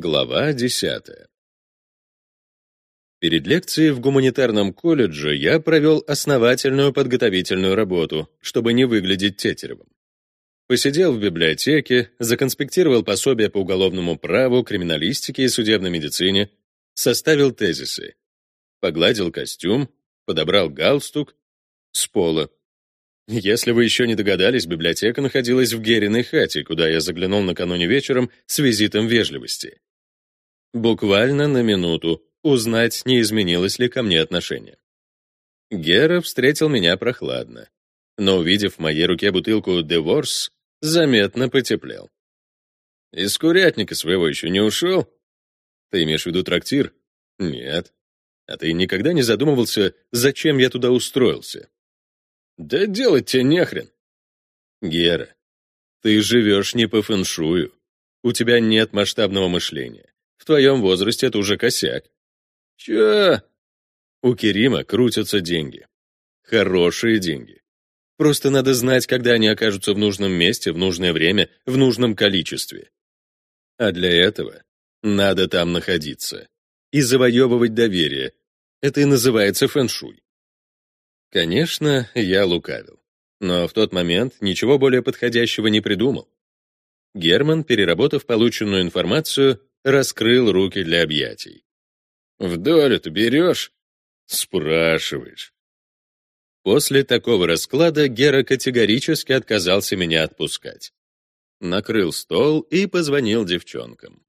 Глава 10. Перед лекцией в гуманитарном колледже я провел основательную подготовительную работу, чтобы не выглядеть Тетеревым. Посидел в библиотеке, законспектировал пособия по уголовному праву, криминалистике и судебной медицине, составил тезисы, погладил костюм, подобрал галстук с пола. Если вы еще не догадались, библиотека находилась в Гериной хате, куда я заглянул накануне вечером с визитом вежливости. Буквально на минуту узнать, не изменилось ли ко мне отношение. Гера встретил меня прохладно, но, увидев в моей руке бутылку «Деворс», заметно потеплел. «Из курятника своего еще не ушел?» «Ты имеешь в виду трактир?» «Нет». «А ты никогда не задумывался, зачем я туда устроился?» «Да делать тебе нехрен». «Гера, ты живешь не по фэншую. У тебя нет масштабного мышления. В твоем возрасте это уже косяк. Чё? У Керима крутятся деньги. Хорошие деньги. Просто надо знать, когда они окажутся в нужном месте, в нужное время, в нужном количестве. А для этого надо там находиться и завоевывать доверие. Это и называется фэншуй. Конечно, я лукавил. Но в тот момент ничего более подходящего не придумал. Герман, переработав полученную информацию, раскрыл руки для объятий. «В долю-то берешь?» «Спрашиваешь». После такого расклада Гера категорически отказался меня отпускать. Накрыл стол и позвонил девчонкам.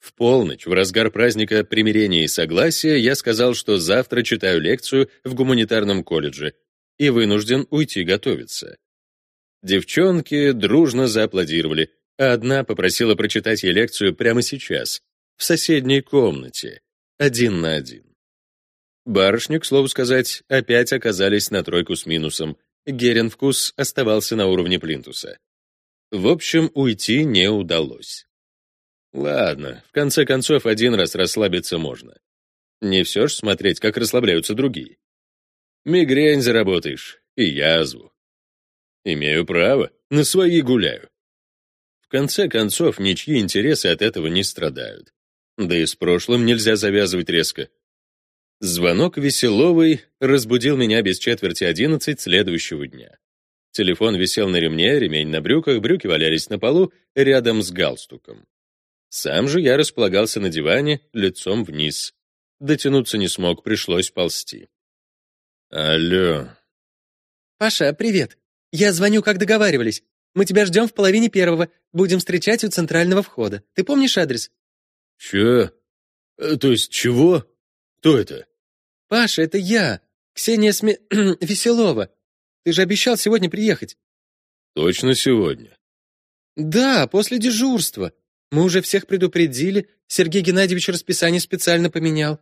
В полночь, в разгар праздника примирения и согласия, я сказал, что завтра читаю лекцию в гуманитарном колледже и вынужден уйти готовиться. Девчонки дружно зааплодировали, а одна попросила прочитать ей лекцию прямо сейчас, в соседней комнате, один на один. Барышни, к слову сказать, опять оказались на тройку с минусом. Геренвкус оставался на уровне плинтуса. В общем, уйти не удалось. Ладно, в конце концов, один раз расслабиться можно. Не все ж смотреть, как расслабляются другие. Мигрень заработаешь и язву. Имею право, на свои гуляю конце концов, ничьи интересы от этого не страдают. Да и с прошлым нельзя завязывать резко. Звонок Веселовой разбудил меня без четверти одиннадцать следующего дня. Телефон висел на ремне, ремень на брюках, брюки валялись на полу рядом с галстуком. Сам же я располагался на диване, лицом вниз. Дотянуться не смог, пришлось ползти. Алло. Паша, привет. Я звоню, как договаривались. Мы тебя ждем в половине первого. Будем встречать у центрального входа. Ты помнишь адрес?» «Чё? Э, то есть чего? Кто это?» «Паша, это я. Ксения Сме... Веселова. Ты же обещал сегодня приехать». «Точно сегодня?» «Да, после дежурства. Мы уже всех предупредили. Сергей Геннадьевич расписание специально поменял.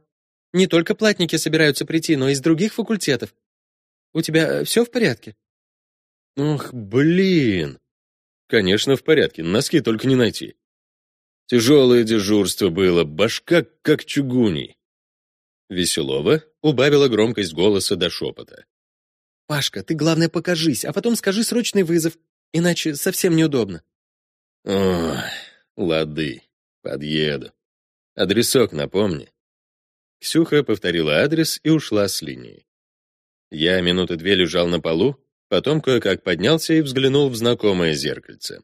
Не только платники собираются прийти, но и из других факультетов. У тебя все в порядке?» «Ох, блин!» Конечно, в порядке, носки только не найти. Тяжелое дежурство было, башка как чугуней. Веселова убавила громкость голоса до шепота. «Пашка, ты, главное, покажись, а потом скажи срочный вызов, иначе совсем неудобно». «Ой, лады, подъеду. Адресок напомни». Ксюха повторила адрес и ушла с линии. Я минуты две лежал на полу, Потом кое-как поднялся и взглянул в знакомое зеркальце.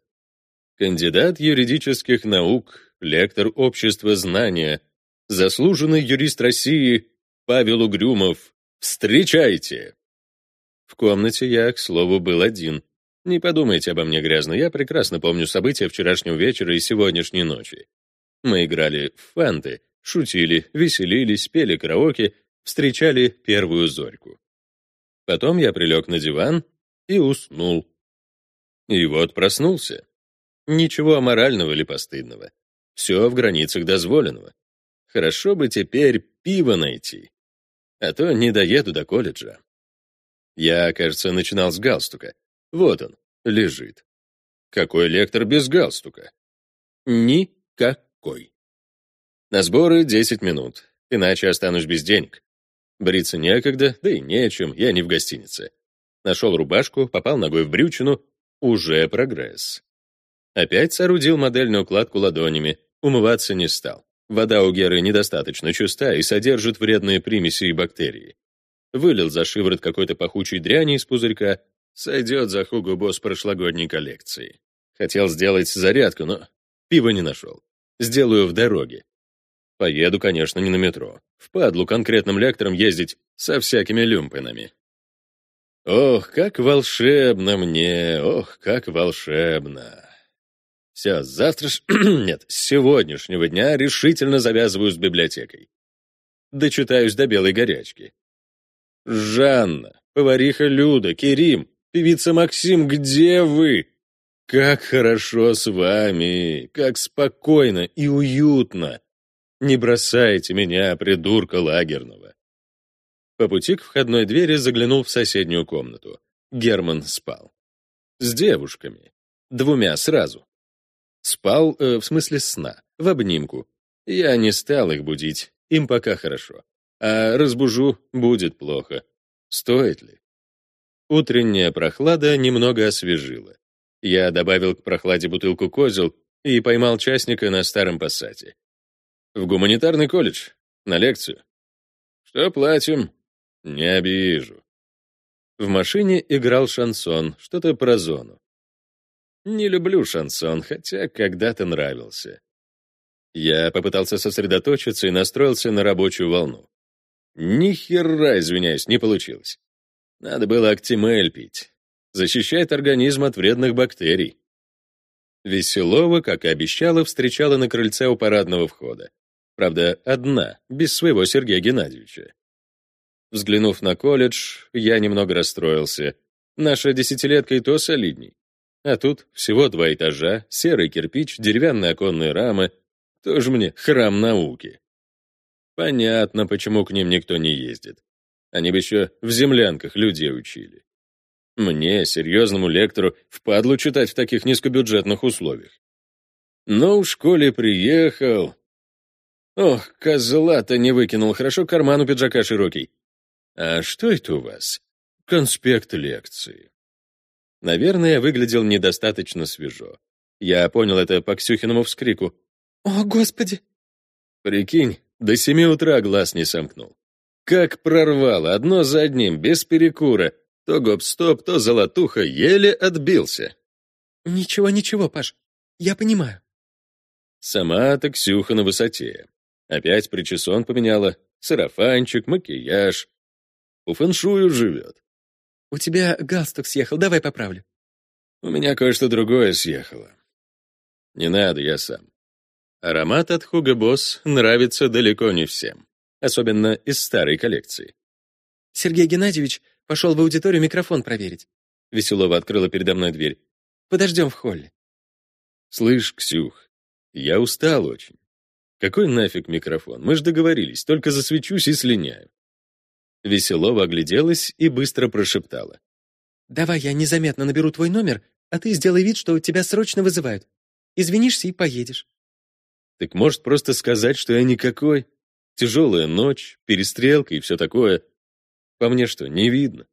Кандидат юридических наук, лектор общества знания, заслуженный юрист России Павел Угрюмов. Встречайте! В комнате я, к слову, был один. Не подумайте обо мне грязно, я прекрасно помню события вчерашнего вечера и сегодняшней ночи. Мы играли в фанты, шутили, веселились, пели караоке, встречали первую зорьку. Потом я прилег на диван и уснул. И вот проснулся. Ничего аморального или постыдного. Все в границах дозволенного. Хорошо бы теперь пиво найти. А то не доеду до колледжа. Я, кажется, начинал с галстука. Вот он, лежит. Какой лектор без галстука? Никакой. На сборы 10 минут, иначе останусь без денег. Бриться некогда, да и нечем, я не в гостинице. Нашел рубашку, попал ногой в брючину. Уже прогресс. Опять соорудил модельную укладку ладонями, умываться не стал. Вода у Геры недостаточно чиста и содержит вредные примеси и бактерии. Вылил за шиворот какой-то пахучей дряни из пузырька, сойдет за Хуго Босс прошлогодней коллекции. Хотел сделать зарядку, но пива не нашел. Сделаю в дороге. Поеду, конечно, не на метро. Впадлу конкретным лектором ездить со всякими люмпинами. Ох, как волшебно мне, ох, как волшебно. Все, завтра ж... Нет, с сегодняшнего дня решительно завязываю с библиотекой. Дочитаюсь до белой горячки. Жанна, повариха Люда, Керим, певица Максим, где вы? Как хорошо с вами, как спокойно и уютно. Не бросайте меня, придурка лагерного. По пути к входной двери заглянул в соседнюю комнату. Герман спал. С девушками. Двумя сразу. Спал, э, в смысле сна, в обнимку. Я не стал их будить, им пока хорошо. А разбужу, будет плохо. Стоит ли? Утренняя прохлада немного освежила. Я добавил к прохладе бутылку козел и поймал частника на старом пассате. В гуманитарный колледж, на лекцию. Что платим? Не обижу. В машине играл шансон, что-то про зону. Не люблю шансон, хотя когда-то нравился. Я попытался сосредоточиться и настроился на рабочую волну. Ни хера, извиняюсь, не получилось. Надо было актимель пить. Защищает организм от вредных бактерий. Веселова, как и обещала, встречала на крыльце у парадного входа. Правда, одна, без своего Сергея Геннадьевича. Взглянув на колледж, я немного расстроился. Наша десятилетка и то солидней. А тут всего два этажа, серый кирпич, деревянные оконные рамы. Тоже мне храм науки. Понятно, почему к ним никто не ездит. Они бы еще в землянках людей учили. Мне, серьезному лектору, впадлу читать в таких низкобюджетных условиях. Но в школе приехал. Ох, козла-то не выкинул, хорошо карман у пиджака широкий. А что это у вас? Конспект лекции. Наверное, выглядел недостаточно свежо. Я понял это по Ксюхиному вскрику. «О, Господи!» Прикинь, до семи утра глаз не сомкнул. Как прорвало, одно за одним, без перекура. То гоп-стоп, то золотуха, еле отбился. «Ничего, ничего, Паш, я понимаю». Сама-то Ксюха на высоте. Опять причесон поменяла, сарафанчик, макияж. У фэншую живет. «У тебя галстук съехал, давай поправлю». «У меня кое-что другое съехало». «Не надо, я сам». Аромат от Hugo Boss нравится далеко не всем, особенно из старой коллекции. Сергей Геннадьевич пошел в аудиторию микрофон проверить. Веселова открыла передо мной дверь. Подождем в холле. Слышь, Ксюх, я устал очень. Какой нафиг микрофон? Мы ж договорились, только засвечусь и слиняю. Веселова огляделась и быстро прошептала. «Давай я незаметно наберу твой номер, а ты сделай вид, что тебя срочно вызывают. Извинишься и поедешь». Так может просто сказать, что я никакой? Тяжелая ночь, перестрелка и все такое. По мне что, не видно?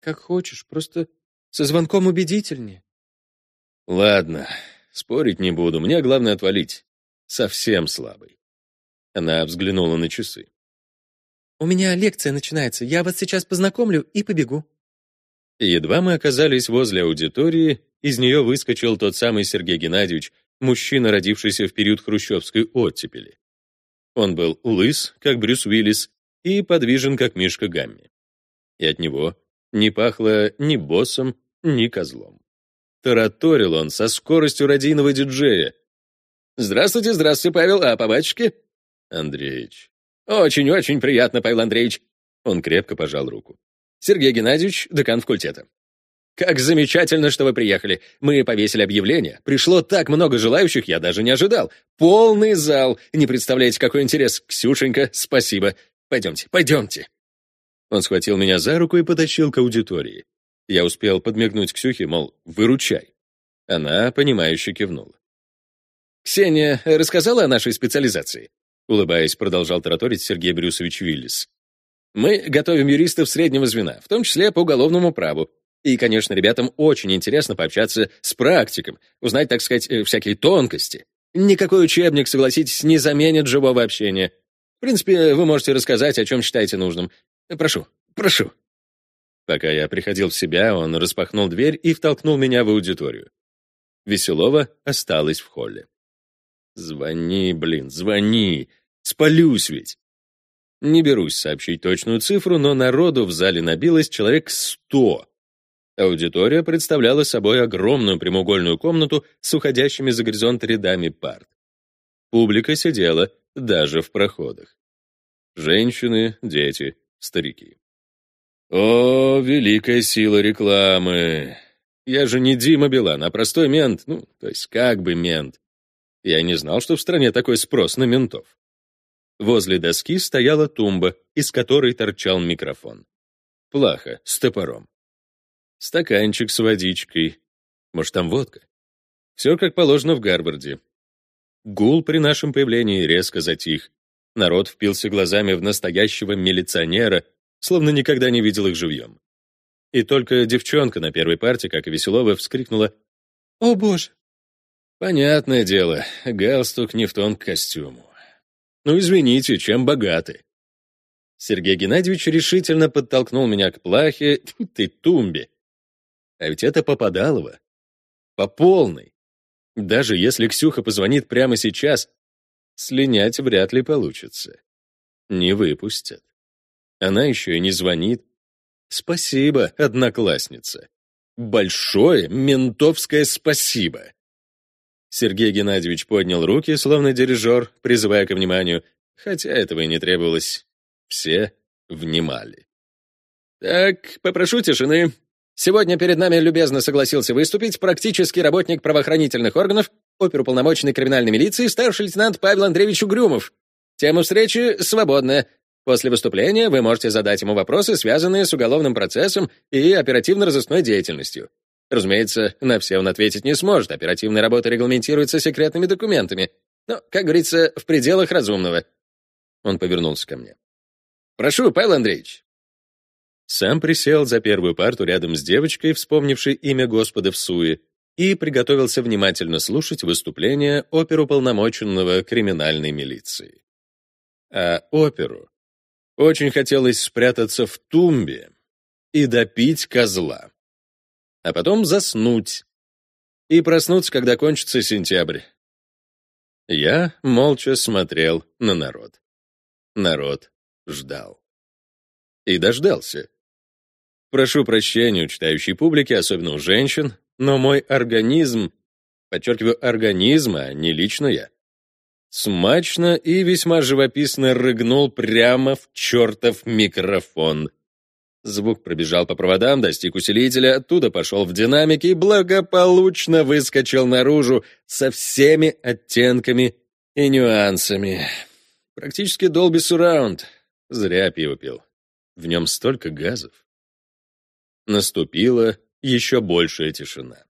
Как хочешь, просто со звонком убедительнее. Ладно, спорить не буду, мне главное отвалить. Совсем слабый. Она взглянула на часы. «У меня лекция начинается, я вас сейчас познакомлю и побегу». Едва мы оказались возле аудитории, из нее выскочил тот самый Сергей Геннадьевич, мужчина, родившийся в период хрущевской оттепели. Он был лыс, как Брюс Уиллис, и подвижен, как Мишка Гамми. И от него не пахло ни боссом, ни козлом. Тараторил он со скоростью радийного диджея. «Здравствуйте, здравствуйте, Павел, а по батюшке?» «Андреич». «Очень-очень приятно, Павел Андреевич». Он крепко пожал руку. «Сергей Геннадьевич, декан факультета. «Как замечательно, что вы приехали. Мы повесили объявление. Пришло так много желающих, я даже не ожидал. Полный зал. Не представляете, какой интерес. Ксюшенька, спасибо. Пойдемте, пойдемте». Он схватил меня за руку и потащил к аудитории. Я успел подмигнуть Ксюхе, мол, выручай. Она, понимающе кивнула. «Ксения рассказала о нашей специализации?» Улыбаясь, продолжал тараторить Сергей Брюсович Виллис. «Мы готовим юристов среднего звена, в том числе по уголовному праву. И, конечно, ребятам очень интересно пообщаться с практиком, узнать, так сказать, э, всякие тонкости. Никакой учебник, согласитесь, не заменит живого общения. В принципе, вы можете рассказать, о чем считаете нужным. Прошу, прошу». Пока я приходил в себя, он распахнул дверь и втолкнул меня в аудиторию. Веселова осталась в холле. «Звони, блин, звони! Спалюсь ведь!» Не берусь сообщить точную цифру, но народу в зале набилось человек сто. Аудитория представляла собой огромную прямоугольную комнату с уходящими за горизонт рядами парт. Публика сидела даже в проходах. Женщины, дети, старики. О, великая сила рекламы! Я же не Дима Билан, а простой мент, ну, то есть как бы мент. Я не знал, что в стране такой спрос на ментов. Возле доски стояла тумба, из которой торчал микрофон. Плаха, с топором. Стаканчик с водичкой. Может, там водка? Все как положено в Гарварде. Гул при нашем появлении резко затих. Народ впился глазами в настоящего милиционера, словно никогда не видел их живьем. И только девчонка на первой парте, как и Веселова, вскрикнула «О, Боже!» Понятное дело, галстук не в тон к костюму. Ну, извините, чем богаты? Сергей Геннадьевич решительно подтолкнул меня к плахе, ты тумбе. А ведь это Попадалово. По полной. Даже если Ксюха позвонит прямо сейчас, слинять вряд ли получится. Не выпустят. Она еще и не звонит. Спасибо, одноклассница. Большое ментовское спасибо. Сергей Геннадьевич поднял руки, словно дирижер, призывая к вниманию, хотя этого и не требовалось. Все внимали. «Так, попрошу тишины. Сегодня перед нами любезно согласился выступить практический работник правоохранительных органов, оперуполномоченный криминальной милиции, старший лейтенант Павел Андреевич Угрюмов. Тема встречи свободная. После выступления вы можете задать ему вопросы, связанные с уголовным процессом и оперативно-розыскной деятельностью. Разумеется, на все он ответить не сможет, оперативная работа регламентируется секретными документами. Но, как говорится, в пределах разумного. Он повернулся ко мне. «Прошу, Павел Андреевич». Сам присел за первую парту рядом с девочкой, вспомнившей имя Господа в суе, и приготовился внимательно слушать выступление оперуполномоченного криминальной милиции. А оперу очень хотелось спрятаться в тумбе и допить козла а потом заснуть и проснуться, когда кончится сентябрь. Я молча смотрел на народ. Народ ждал. И дождался. Прошу прощения у читающей публики, особенно у женщин, но мой организм, подчеркиваю, организм, а не лично я, смачно и весьма живописно рыгнул прямо в чертов микрофон. Звук пробежал по проводам, достиг усилителя, оттуда пошел в динамики и благополучно выскочил наружу со всеми оттенками и нюансами. Практически Dolby Surround. Зря пиво пил. В нем столько газов. Наступила еще большая тишина.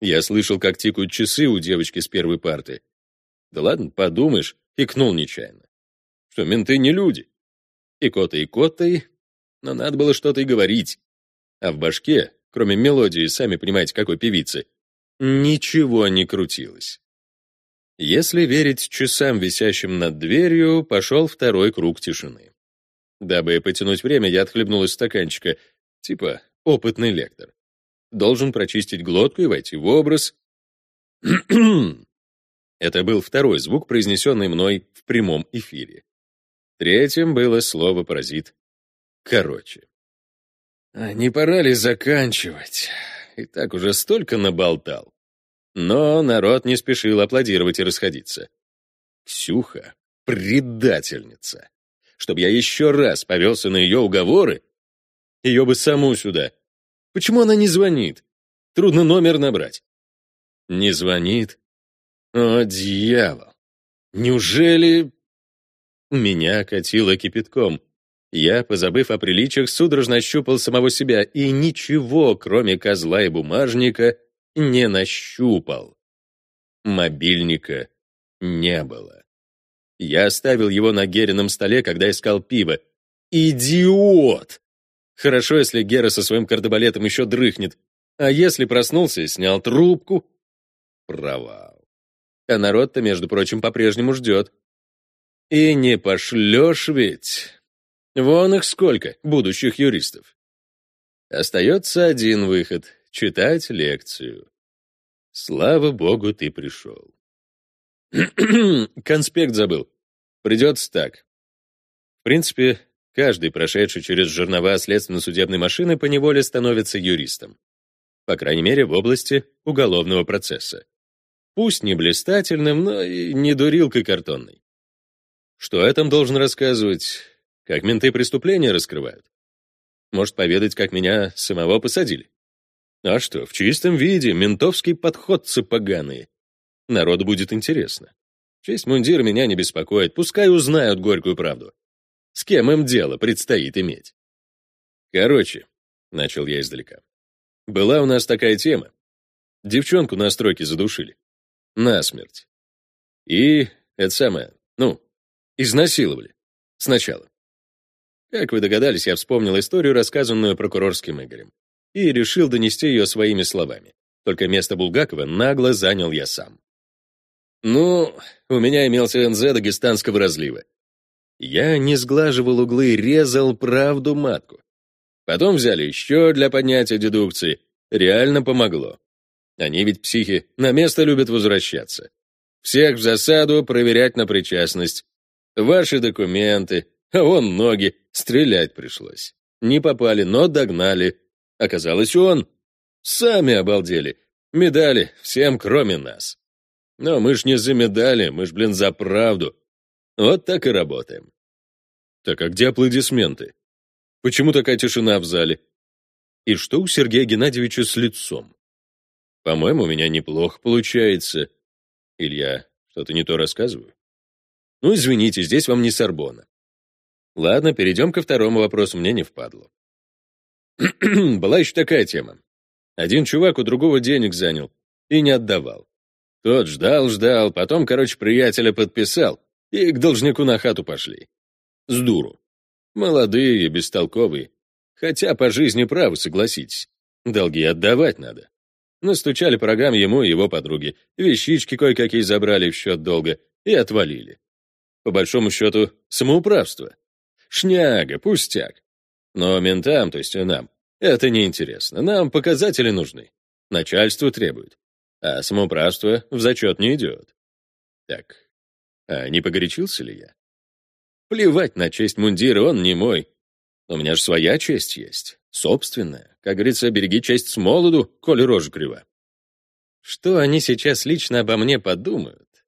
Я слышал, как тикают часы у девочки с первой парты. Да ладно, подумаешь, икнул нечаянно. Что менты не люди. И кота, и котой, но надо было что-то и говорить. А в башке, кроме мелодии, сами понимаете, какой певицы, ничего не крутилось. Если верить часам, висящим над дверью, пошел второй круг тишины. Дабы потянуть время, я отхлебнул из стаканчика, типа опытный лектор. Должен прочистить глотку и войти в образ. Это был второй звук, произнесенный мной в прямом эфире. Третьим было слово-паразит короче. А не пора ли заканчивать? И так уже столько наболтал. Но народ не спешил аплодировать и расходиться. Ксюха — предательница. Чтоб я еще раз повелся на ее уговоры, ее бы саму сюда. Почему она не звонит? Трудно номер набрать. Не звонит? О, дьявол! Неужели... Меня катило кипятком. Я, позабыв о приличиях, судорожно ощупал самого себя и ничего, кроме козла и бумажника, не нащупал. Мобильника не было. Я оставил его на Герином столе, когда искал пиво. Идиот! Хорошо, если Гера со своим кардебалетом еще дрыхнет. А если проснулся и снял трубку? Провал. А народ-то, между прочим, по-прежнему ждет. И не пошлешь ведь. Вон их сколько, будущих юристов. Остается один выход — читать лекцию. Слава богу, ты пришел. Конспект забыл. Придется так. В принципе, каждый, прошедший через жернова следственно-судебной машины, поневоле становится юристом. По крайней мере, в области уголовного процесса. Пусть не блистательным, но и не дурилкой картонной. Что я там должен рассказывать? Как менты преступления раскрывают? Может, поведать, как меня самого посадили? А что, в чистом виде, ментовский подходцы поганые. Народу будет интересно. Честь мундира меня не беспокоит, пускай узнают горькую правду. С кем им дело предстоит иметь? Короче, начал я издалека. Была у нас такая тема. Девчонку на стройке задушили. Насмерть. И это самое, ну, изнасиловали. Сначала. Как вы догадались, я вспомнил историю, рассказанную прокурорским Игорем, и решил донести ее своими словами. Только место Булгакова нагло занял я сам. Ну, у меня имелся НЗ дагестанского разлива. Я не сглаживал углы, резал правду матку. Потом взяли еще для поднятия дедукции. Реально помогло. Они ведь психи, на место любят возвращаться. Всех в засаду проверять на причастность. Ваши документы, а вон ноги, стрелять пришлось. Не попали, но догнали. Оказалось, он. Сами обалдели. Медали всем, кроме нас. Но мы ж не за медали, мы ж, блин, за правду. Вот так и работаем. Так а где аплодисменты? Почему такая тишина в зале? И что у Сергея Геннадьевича с лицом? По-моему, у меня неплохо получается. Илья, что-то не то рассказываю? Ну, извините, здесь вам не Сорбона. Ладно, перейдем ко второму вопросу, мне не впадло. Была еще такая тема. Один чувак у другого денег занял и не отдавал. Тот ждал-ждал, потом, короче, приятеля подписал, и к должнику на хату пошли. С дуру. Молодые, бестолковые. Хотя по жизни правы, согласитесь. Долги отдавать надо. Настучали программ ему и его подруге, вещички кое-какие забрали в счет долга и отвалили. По большому счету, самоуправство. Шняга, пустяк. Но ментам, то есть нам, это неинтересно. Нам показатели нужны. Начальство требует а самоуправство в зачет не идет. Так, а не погорячился ли я? Плевать на честь мундира, он не мой. У меня же своя честь есть, собственная. Как говорится, береги честь с молоду, коли рожа крива. Что они сейчас лично обо мне подумают?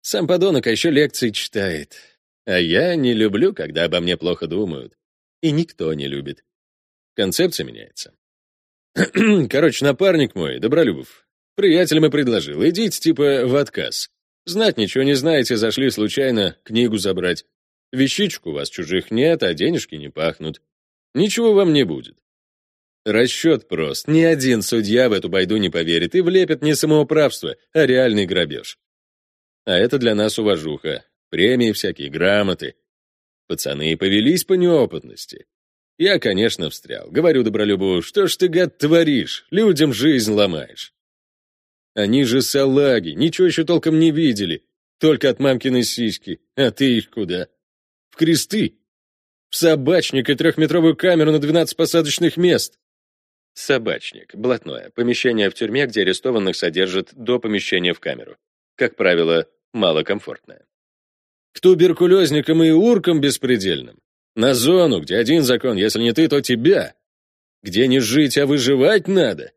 Сам подонок а еще лекции читает. А я не люблю, когда обо мне плохо думают. И никто не любит. Концепция меняется. Короче, напарник мой, Добролюбов, Приятелям и предложил, идите типа в отказ. Знать ничего не знаете, зашли случайно книгу забрать. Вещичку у вас чужих нет, а денежки не пахнут. Ничего вам не будет. Расчет прост. Ни один судья в эту байду не поверит и влепит не самоуправство, а реальный грабеж. А это для нас уважуха. Премии всякие, грамоты. Пацаны повелись по неопытности. Я, конечно, встрял. Говорю Добролюбу, что ж ты, гад, творишь? Людям жизнь ломаешь. Они же салаги, ничего еще толком не видели. Только от мамкиной сиськи. А ты их куда? В кресты? В собачник и трехметровую камеру на 12 посадочных мест. Собачник, блатное, помещение в тюрьме, где арестованных содержат до помещения в камеру. Как правило, малокомфортное. К туберкулезникам и уркам беспредельным. На зону, где один закон, если не ты, то тебя. Где не жить, а выживать надо.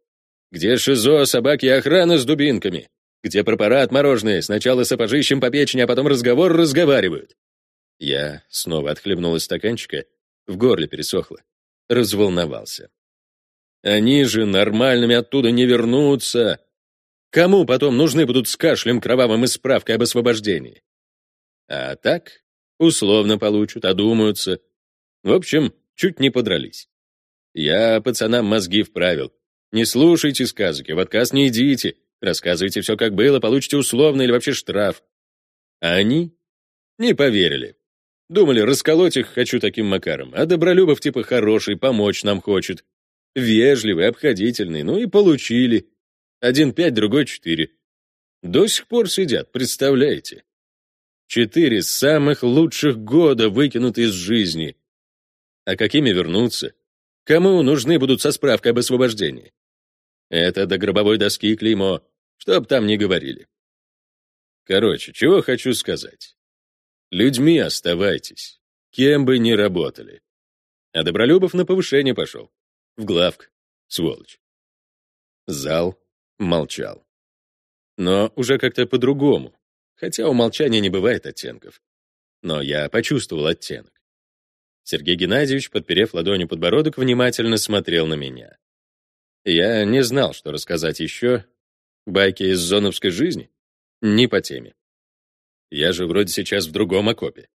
Где ШИЗО, собаки и охрана с дубинками? Где препарат мороженое, сначала сапожищем по печени, а потом разговор разговаривают? Я снова отхлебнул из стаканчика, в горле пересохло. Разволновался. Они же нормальными оттуда не вернутся. Кому потом нужны будут с кашлем кровавым и справкой об освобождении? А так, условно получат, одумаются. В общем, чуть не подрались. Я пацанам мозги вправил. Не слушайте сказки, в отказ не идите. Рассказывайте все как было, получите условно или вообще штраф. А они не поверили. Думали, расколоть их хочу таким макаром, а Добролюбов типа хороший, помочь нам хочет. Вежливый, обходительный, ну и получили. Один пять, другой четыре. До сих пор сидят, представляете? Четыре самых лучших года выкинуты из жизни. А какими вернутся? Кому нужны будут со справкой об освобождении? Это до гробовой доски клеймо, чтоб там не говорили. Короче, чего хочу сказать. Людьми оставайтесь, кем бы ни работали. А Добролюбов на повышение пошел. В главк, сволочь. Зал молчал. Но уже как-то по-другому, хотя у молчания не бывает оттенков. Но я почувствовал оттенок. Сергей Геннадьевич, подперев ладонью подбородок, внимательно смотрел на меня. Я не знал, что рассказать еще. Байки из зоновской жизни? Не по теме. Я же вроде сейчас в другом окопе.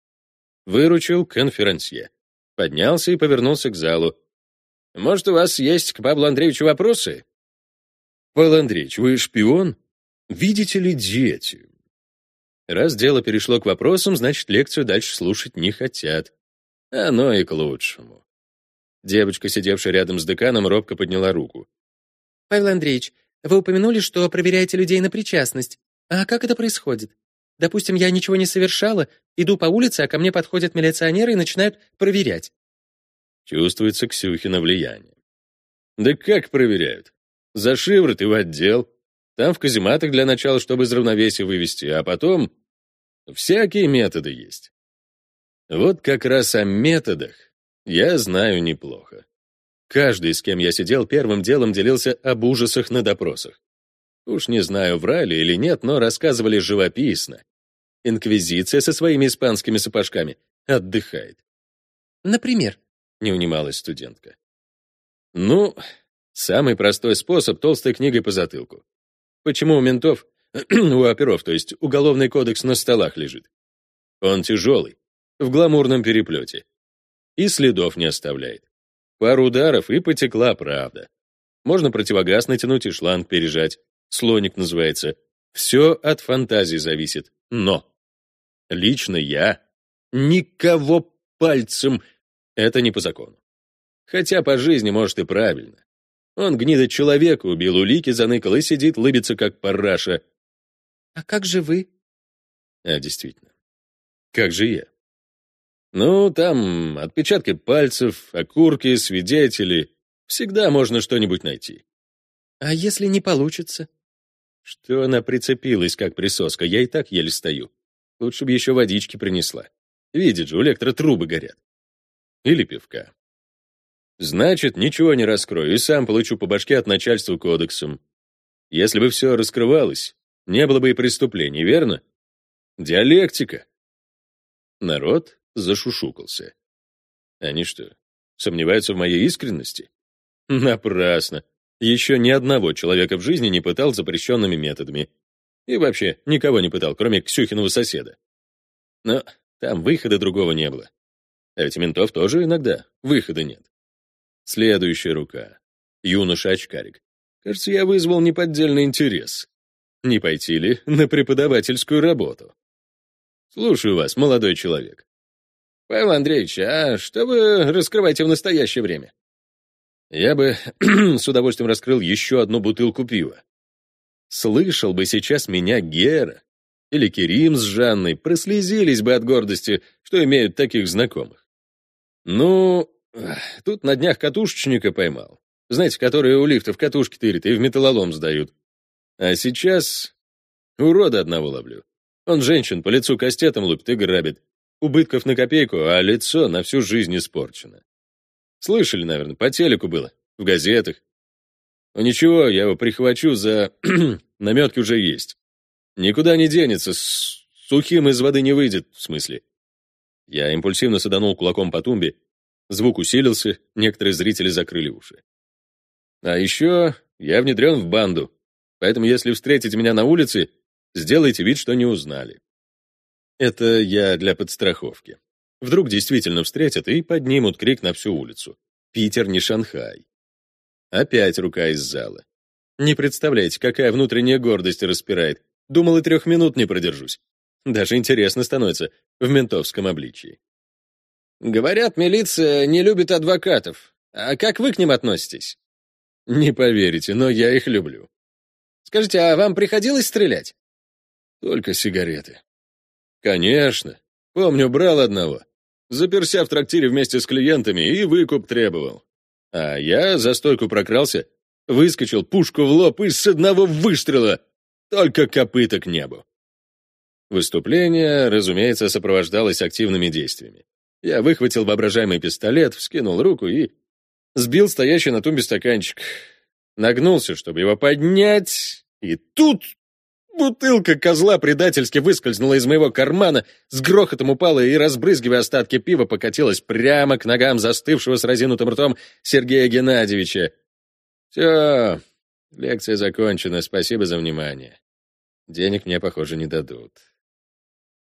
Выручил конферансье. Поднялся и повернулся к залу. «Может, у вас есть к Павлу Андреевичу вопросы?» «Павел Андреевич, вы шпион? Видите ли, дети?» Раз дело перешло к вопросам, значит, лекцию дальше слушать не хотят. Оно и к лучшему. Девочка, сидевшая рядом с деканом, робко подняла руку. «Павел Андреевич, вы упомянули, что проверяете людей на причастность. А как это происходит? Допустим, я ничего не совершала, иду по улице, а ко мне подходят милиционеры и начинают проверять. Чувствуется Ксюхина влияние. Да как проверяют? За шиворот и в отдел. Там в казематах для начала, чтобы из равновесия вывести, а потом... Всякие методы есть. Вот как раз о методах я знаю неплохо. Каждый, с кем я сидел, первым делом делился об ужасах на допросах. Уж не знаю, врали или нет, но рассказывали живописно. Инквизиция со своими испанскими сапожками отдыхает. Например, не унималась студентка. Ну, самый простой способ — толстой книгой по затылку. Почему у ментов, у оперов, то есть уголовный кодекс на столах лежит? Он тяжелый, в гламурном переплете. И следов не оставляет. Пару ударов, и потекла правда. Можно противогаз натянуть и шланг пережать. Слоник называется. Все от фантазии зависит. Но лично я никого пальцем... Это не по закону. Хотя по жизни, может, и правильно. Он гнида человека убил, улики заныкал и сидит, лыбится, как параша. А как же вы? А, действительно. Как же я? Ну, там отпечатки пальцев, окурки, свидетели. Всегда можно что-нибудь найти. А если не получится? Что она прицепилась, как присоска? Я и так еле стою. Лучше бы еще водички принесла. Видит же, у лектора трубы горят. Или пивка. Значит, ничего не раскрою и сам получу по башке от начальства кодексом. Если бы все раскрывалось, не было бы и преступлений, верно? Диалектика. Народ зашушукался. Они что, сомневаются в моей искренности? Напрасно. Еще ни одного человека в жизни не пытал запрещенными методами. И вообще никого не пытал, кроме Ксюхиного соседа. Но там выхода другого не было. А ведь ментов тоже иногда выхода нет. Следующая рука. Юноша-очкарик. Кажется, я вызвал неподдельный интерес. Не пойти ли на преподавательскую работу? Слушаю вас, молодой человек. Павел Андреевич, а что вы раскрываете в настоящее время? я бы с удовольствием раскрыл еще одну бутылку пива. Слышал бы сейчас меня Гера или Керим с Жанной, прослезились бы от гордости, что имеют таких знакомых. Ну, тут на днях катушечника поймал. Знаете, которые у лифтов катушки тырят и в металлолом сдают. А сейчас урода одного ловлю. Он женщин по лицу кастетом лупит и грабит. Убытков на копейку, а лицо на всю жизнь испорчено. Слышали, наверное, по телеку было, в газетах. Ну ничего, я его прихвачу за... Наметки уже есть. Никуда не денется, с... сухим из воды не выйдет, в смысле. Я импульсивно саданул кулаком по тумбе. Звук усилился, некоторые зрители закрыли уши. А еще я внедрен в банду, поэтому если встретите меня на улице, сделайте вид, что не узнали. Это я для подстраховки. Вдруг действительно встретят и поднимут крик на всю улицу. Питер не Шанхай. Опять рука из зала. Не представляете, какая внутренняя гордость распирает. Думал, и трех минут не продержусь. Даже интересно становится в ментовском обличии. Говорят, милиция не любит адвокатов. А как вы к ним относитесь? Не поверите, но я их люблю. Скажите, а вам приходилось стрелять? Только сигареты. Конечно. Помню, брал одного. Заперся в трактире вместе с клиентами и выкуп требовал. А я за стойку прокрался, выскочил пушку в лоб и с одного выстрела только копыток небу. Выступление, разумеется, сопровождалось активными действиями. Я выхватил воображаемый пистолет, вскинул руку и сбил стоящий на тумбе стаканчик. Нагнулся, чтобы его поднять, и тут бутылка козла предательски выскользнула из моего кармана, с грохотом упала и, разбрызгивая остатки пива, покатилась прямо к ногам застывшего с разинутым ртом Сергея Геннадьевича. Все, лекция закончена, спасибо за внимание. Денег мне, похоже, не дадут.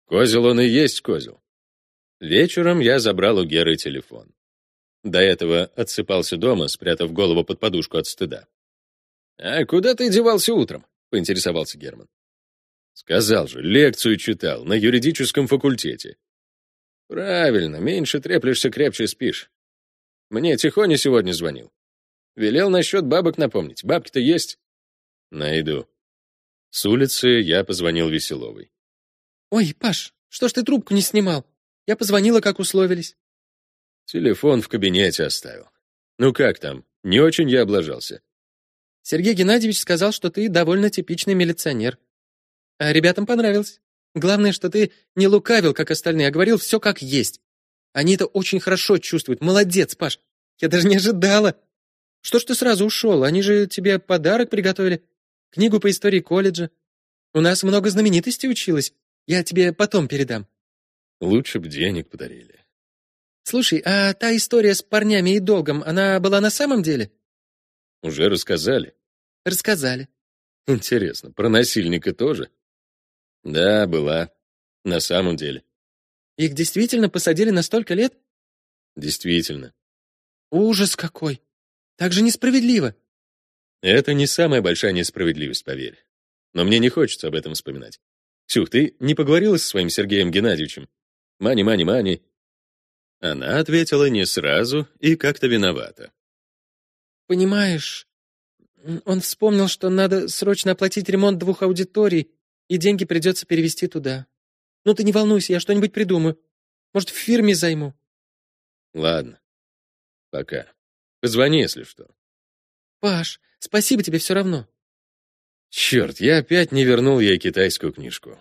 Козел он и есть козел. Вечером я забрал у Геры телефон. До этого отсыпался дома, спрятав голову под подушку от стыда. «А куда ты девался утром?» — поинтересовался Герман. «Сказал же, лекцию читал на юридическом факультете». «Правильно, меньше треплешься, крепче спишь. Мне Тихоня сегодня звонил. Велел насчет бабок напомнить. Бабки-то есть?» «Найду». С улицы я позвонил Веселовой. «Ой, Паш, что ж ты трубку не снимал? Я позвонила, как условились». Телефон в кабинете оставил. Ну как там? Не очень я облажался. Сергей Геннадьевич сказал, что ты довольно типичный милиционер. А ребятам понравилось. Главное, что ты не лукавил, как остальные, а говорил все как есть. Они это очень хорошо чувствуют. Молодец, Паш. Я даже не ожидала. Что ж ты сразу ушел? Они же тебе подарок приготовили. Книгу по истории колледжа. У нас много знаменитостей училось. Я тебе потом передам. Лучше б денег подарили. Слушай, а та история с парнями и долгом, она была на самом деле? Уже рассказали. Рассказали. Интересно, про насильника тоже? Да, была. На самом деле. Их действительно посадили на столько лет? Действительно. Ужас какой. Так же несправедливо. Это не самая большая несправедливость, поверь. Но мне не хочется об этом вспоминать. Ксюх, ты не поговорила со своим Сергеем Геннадьевичем? Мани, мани, мани. Она ответила не сразу и как-то виновата. «Понимаешь, он вспомнил, что надо срочно оплатить ремонт двух аудиторий, и деньги придется перевести туда. Ну ты не волнуйся, я что-нибудь придумаю. Может, в фирме займу». «Ладно. Пока. Позвони, если что». «Паш, спасибо тебе все равно». Черт, я опять не вернул ей китайскую книжку.